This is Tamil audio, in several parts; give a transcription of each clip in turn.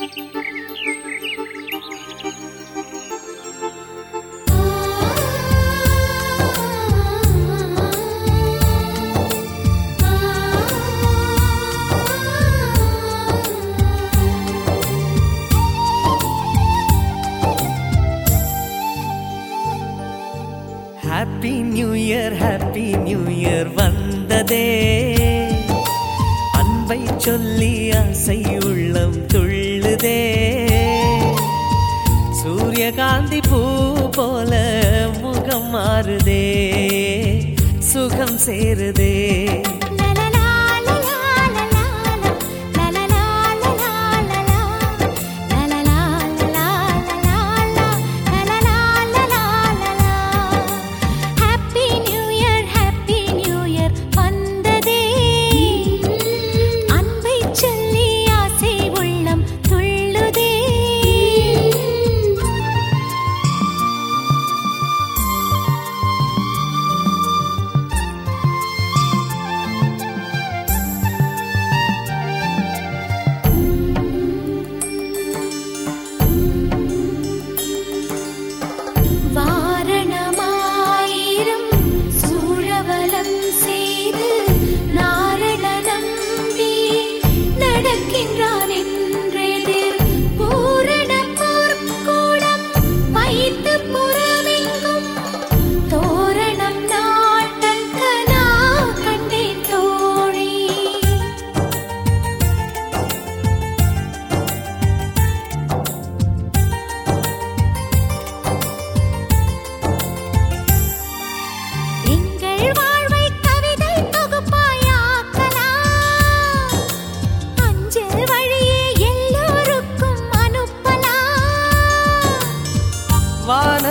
Happy new year happy new year வந்ததே. அன்பை சொல்லி ஆசையோ துள்ளுதே சூரியகாந்தி பூ போல முகம் மாறுதே. சுகம் சேருதே.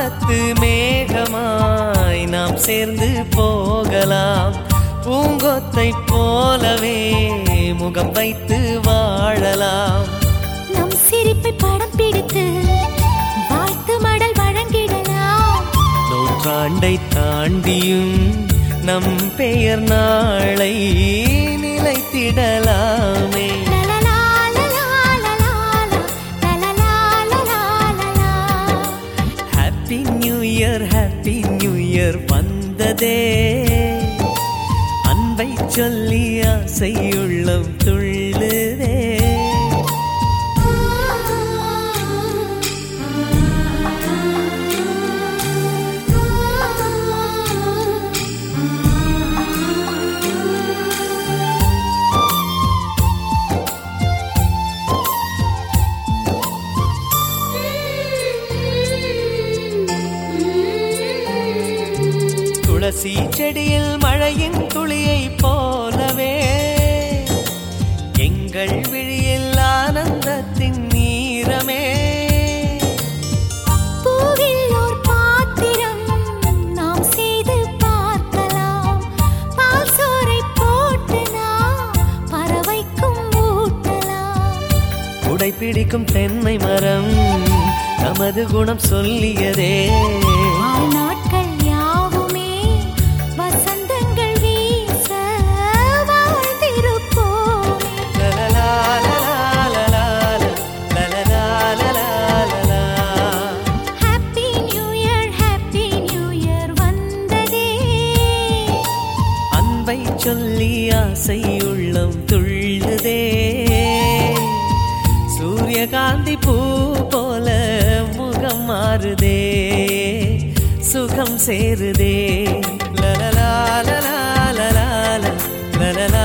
வானத்து மேகமாய் நாம் சேர்ந்து போகலாம். பூங்கொத்தை போலவே முகம் வைத்து வாழலாம். நம் சிரிப்பை படம் பிடித்து வாழ்த்து மடல் வழங்கிடலாம். நூற்றாண்டை தாண்டியும் நம் பெயர் நாளை நிலைத்திடலாமே. வந்ததே. அன்பை சொல்லி ஆசை துள்ள துளசி செடியில் மழையின் துளியை போலவே எங்கள் விழியில் ஆனந்தத்தின் நீரமே. பிடிக்கும் தென்னை மரம் நமது குணம் சொல்லியதே. அன்பை சொல்லி ஆசை உள்ளம் துள்ளுதே சூரியகாந்தி பூ போல முகம் மாறுதே சுகம் சேருதே லலலா லலா லலலா